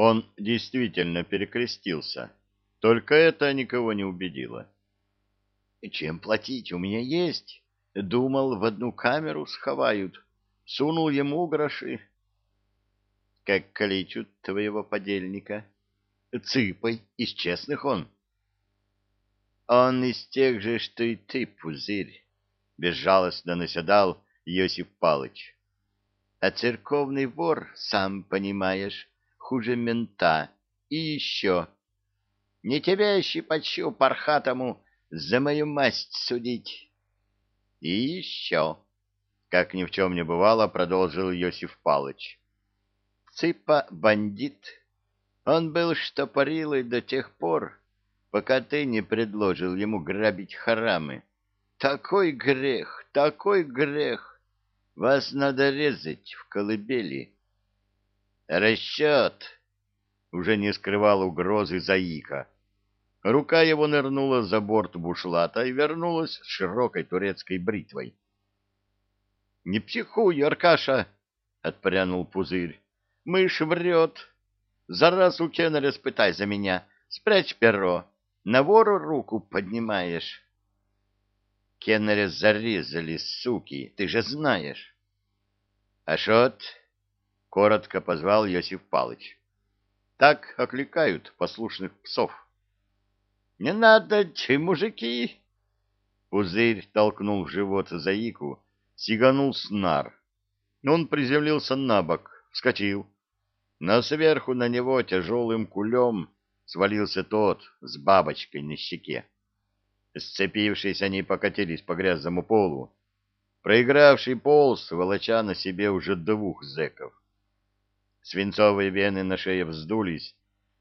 Он действительно перекрестился, только это никого не убедило. Чем платить у меня есть? Думал, в одну камеру сховают. Сунул ему гроши. Как кличут твоего подельника? Цыпой, из честных он. Он из тех же, что и ты, пузырь, безжалостно наседал Иосиф Палыч. А церковный вор, сам понимаешь, хуже мента. И еще. Не тебя щипачу пархатому за мою масть судить. И еще, как ни в чем не бывало, продолжил Иосиф Палыч. Цыпа бандит. Он был штопорилой до тех пор, пока ты не предложил ему грабить харамы. Такой грех, такой грех. Вас надо резать в колыбели. Расчет! Уже не скрывал угрозы Заика. Рука его нырнула за борт бушлата и вернулась с широкой турецкой бритвой. — Не психуй, Аркаша! — отпрянул пузырь. — Мышь врет. За раз у Кеннера спытай за меня. Спрячь перо. На вору руку поднимаешь. Кеннера зарезали, суки, ты же знаешь. — Ашот! — коротко позвал Йосиф Палыч. — Так окликают послушных псов. — не надо, че, мужики! Пузырь толкнул в живот заику, сиганул с нар. Он приземлился на бок, вскочил. Но сверху на него тяжелым кулем свалился тот с бабочкой на щеке. Сцепившись, они покатились по грязному полу. Проигравший полз, волоча на себе уже двух зэков. Свинцовые вены на шее вздулись,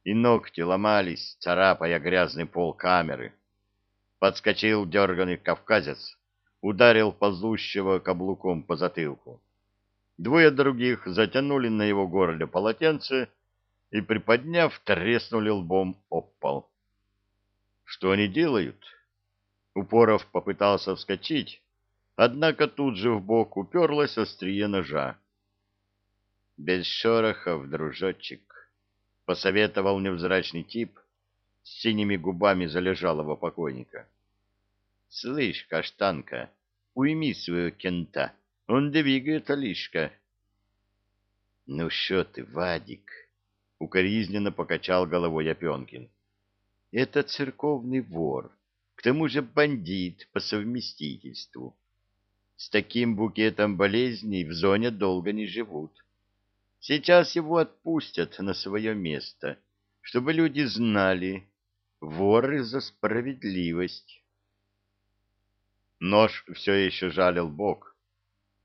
и ногти ломались, царапая грязный пол камеры. Подскочил дерганный кавказец, ударил ползущего каблуком по затылку. Двое других затянули на его горле полотенце и, приподняв, треснули лбом об пол. Что они делают? Упоров попытался вскочить, однако тут же в бок уперлась острие ножа. Без шорохов, дружочек посоветовал невзрачный тип с синими губами залежалого покойника. — Слышь, каштанка, уйми своего кента, он двигает лишка. — Ну что ты, Вадик? — укоризненно покачал головой Опенкин. — Это церковный вор, к тому же бандит по совместительству. С таким букетом болезней в зоне долго не живут. — Сейчас его отпустят на свое место, чтобы люди знали, воры за справедливость. Нож все еще жалил бок.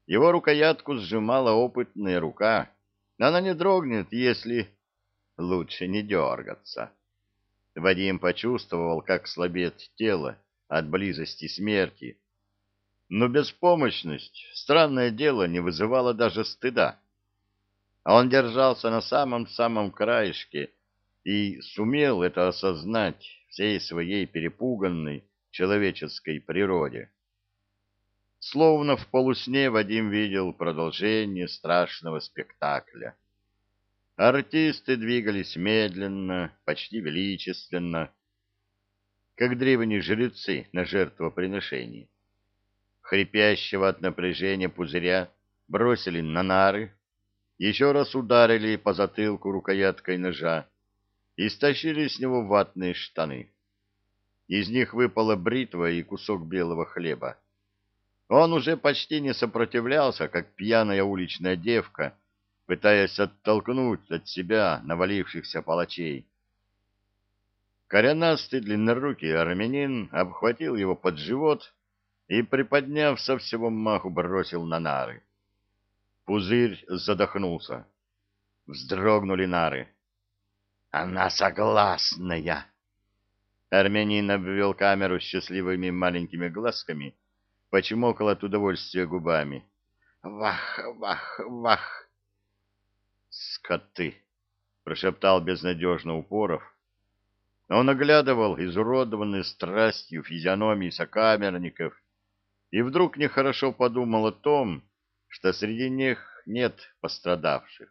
Его рукоятку сжимала опытная рука. Она не дрогнет, если... Лучше не дергаться. Вадим почувствовал, как слабеет тело от близости смерти. Но беспомощность, странное дело, не вызывала даже стыда он держался на самом-самом краешке и сумел это осознать всей своей перепуганной человеческой природе. Словно в полусне Вадим видел продолжение страшного спектакля. Артисты двигались медленно, почти величественно, как древние жрецы на жертвоприношении. Хрипящего от напряжения пузыря бросили на нары, еще раз ударили по затылку рукояткой ножа и стащили с него ватные штаны. Из них выпала бритва и кусок белого хлеба. Он уже почти не сопротивлялся, как пьяная уличная девка, пытаясь оттолкнуть от себя навалившихся палачей. Коренастый длиннорукий армянин обхватил его под живот и, приподняв со всего маху, бросил на нары. Пузырь задохнулся. Вздрогнули нары. «Она согласная!» Армянин обвел камеру счастливыми маленькими глазками, почмокал от удовольствия губами. «Вах, вах, вах!» «Скоты!» — прошептал безнадежно Упоров. Он оглядывал изуродованные страстью физиономии сокамерников и вдруг нехорошо подумал о том, что среди них нет пострадавших.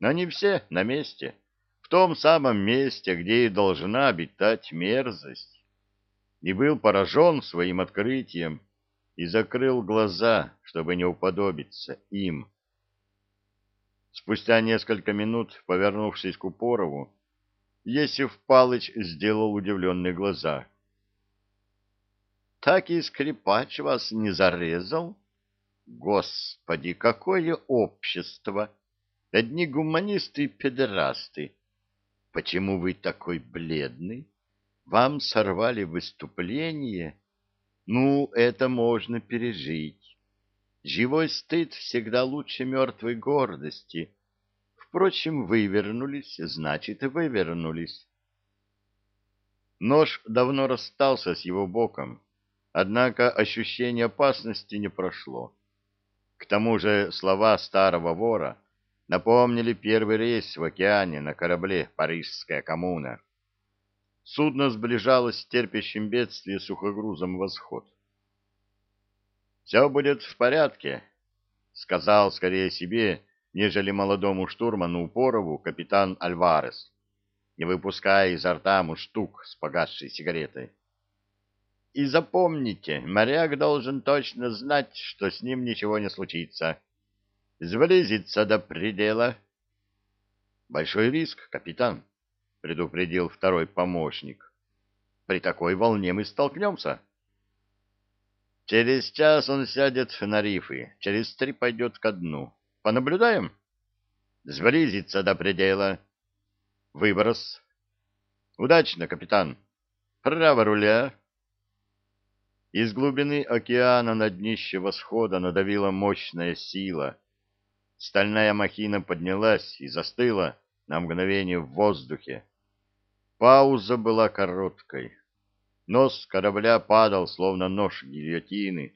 Но они все на месте, в том самом месте, где и должна обитать мерзость, и был поражен своим открытием и закрыл глаза, чтобы не уподобиться им. Спустя несколько минут, повернувшись к Упорову, Есев Палыч сделал удивленные глаза. — Так и скрипач вас не зарезал? Господи, какое общество! Одни гуманисты и педерасты. Почему вы такой бледный? Вам сорвали выступление? Ну, это можно пережить. Живой стыд всегда лучше мертвой гордости. Впрочем, вывернулись, значит, вывернулись. Нож давно расстался с его боком, однако ощущение опасности не прошло. К тому же слова старого вора напомнили первый рейс в океане на корабле «Парижская коммуна». Судно сближалось с терпящим бедствие сухогрузом «Восход». «Все будет в порядке», — сказал скорее себе, нежели молодому штурману Упорову капитан Альварес, не выпуская изо рта муштук с погасшей сигаретой. И запомните, моряк должен точно знать, что с ним ничего не случится. Сблизиться до предела. Большой риск, капитан, предупредил второй помощник. При такой волне мы столкнемся. Через час он сядет на рифы, через три пойдет ко дну. Понаблюдаем? Сблизиться до предела. Выброс. Удачно, капитан. Право руля. Из глубины океана на днище восхода надавила мощная сила. Стальная махина поднялась и застыла на мгновение в воздухе. Пауза была короткой. Нос корабля падал, словно нож гильотины.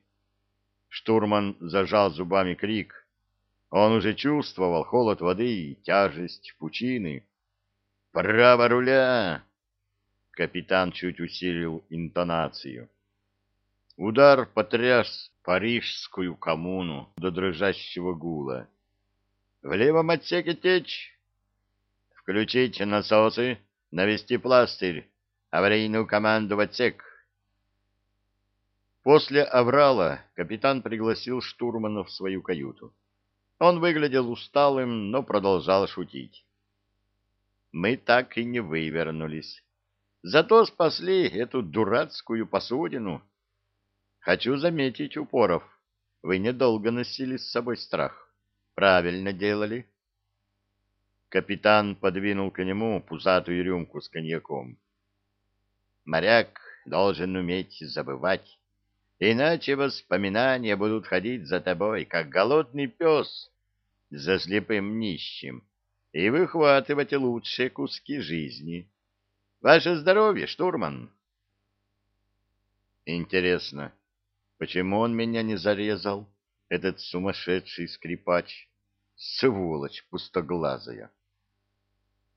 Штурман зажал зубами крик. Он уже чувствовал холод воды и тяжесть пучины. «Право руля!» Капитан чуть усилил интонацию. Удар потряс парижскую коммуну до дрожащего гула. В левом отсеке течь. Включить насосы, навести пластырь, аварийную команду в отсек. После аврала капитан пригласил штурмана в свою каюту. Он выглядел усталым, но продолжал шутить. Мы так и не вывернулись. Зато спасли эту дурацкую посудину Хочу заметить, Упоров, вы недолго носили с собой страх. Правильно делали. Капитан подвинул к нему пузатую рюмку с коньяком. Моряк должен уметь забывать, иначе воспоминания будут ходить за тобой, как голодный пес за слепым нищим, и выхватывать лучшие куски жизни. Ваше здоровье, штурман! Интересно, Почему он меня не зарезал, этот сумасшедший скрипач? Сволочь пустоглазая.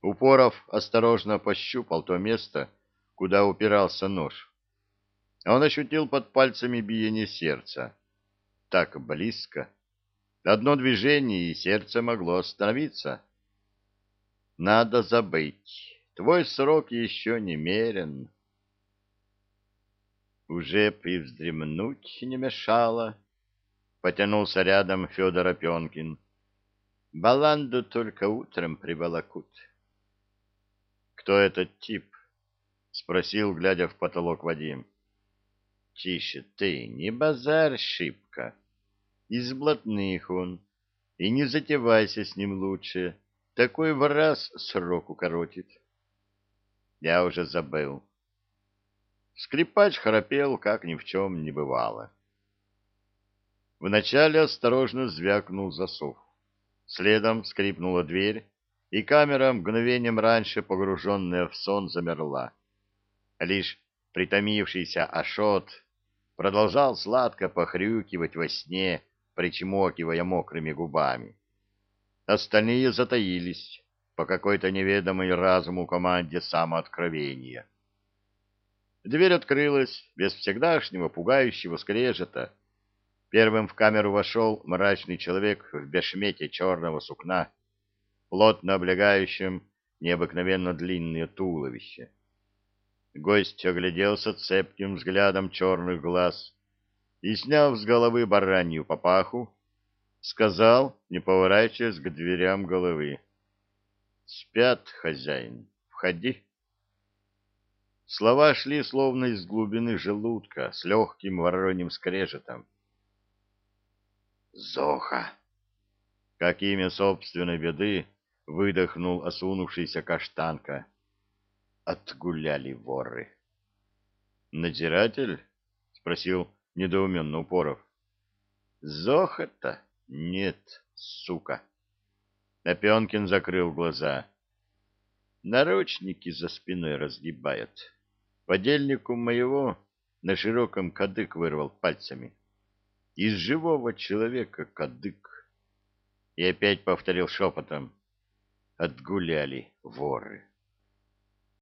Упоров осторожно пощупал то место, куда упирался нож. Он ощутил под пальцами биение сердца. Так близко. Одно движение, и сердце могло остановиться. Надо забыть. Твой срок еще не Уже привздремнуть не мешало. Потянулся рядом Федор Опенкин. Баланду только утром приволокут. Кто этот тип? Спросил, глядя в потолок Вадим. Тише ты, не базар шибко. Из блатных он. И не затевайся с ним лучше. Такой в раз срок укоротит. Я уже забыл. Скрипач храпел, как ни в чем не бывало. Вначале осторожно звякнул засов. Следом скрипнула дверь, и камера, мгновением раньше погруженная в сон, замерла. Лишь притомившийся Ашот продолжал сладко похрюкивать во сне, причмокивая мокрыми губами. Остальные затаились по какой-то неведомой разуму команде самооткровения. Дверь открылась без всегдашнего пугающего скрежета. Первым в камеру вошел мрачный человек в бешмете черного сукна, плотно облегающем необыкновенно длинное туловище. Гость огляделся цепким взглядом черных глаз и, сняв с головы баранью папаху, сказал, не поворачиваясь к дверям головы. — Спят, хозяин, входи. Слова шли словно из глубины желудка, с легким вороньим скрежетом. «Зоха!» Как имя собственной беды выдохнул осунувшийся каштанка. Отгуляли воры. «Надзиратель?» — спросил недоуменно Упоров. «Зоха-то? Нет, сука!» Опенкин закрыл глаза. Наручники за спиной разгибает. Подельнику моего на широком кадык вырвал пальцами. Из живого человека кадык. И опять повторил шепотом. Отгуляли воры.